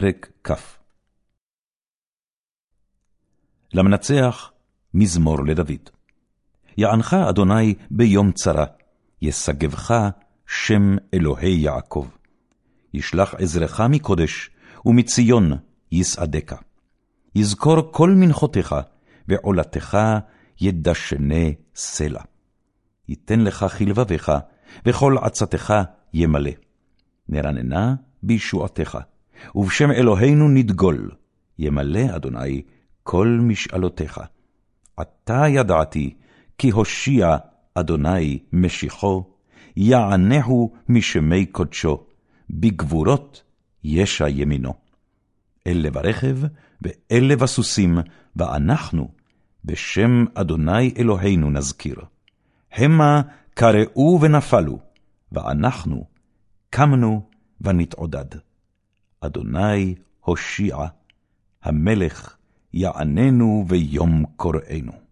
פרק כ. למנצח, מזמור לדוד. יענך אדוני ביום צרה, ישגבך שם אלוהי יעקב. ישלח עזרך מקודש, ומציון יסעדך. יזכור כל מנחותיך, ועולתך ידשנה סלע. ייתן לך כלבביך, וכל עצתך ימלא. נרננה בישועתך, ובשם אלוהינו נדגול, ימלא אדוני כל משאלותיך. עתה ידעתי, כי הושיע אדוני משיחו, יענהו משמי קודשו, בגבורות ישע ימינו. אלה ברכב, ואלה בסוסים, ואנחנו בשם אדוני אלוהינו נזכיר. המה קראו ונפלו, ואנחנו קמנו ונתעודד. אדוני הושיע, המלך יעננו ביום קוראנו.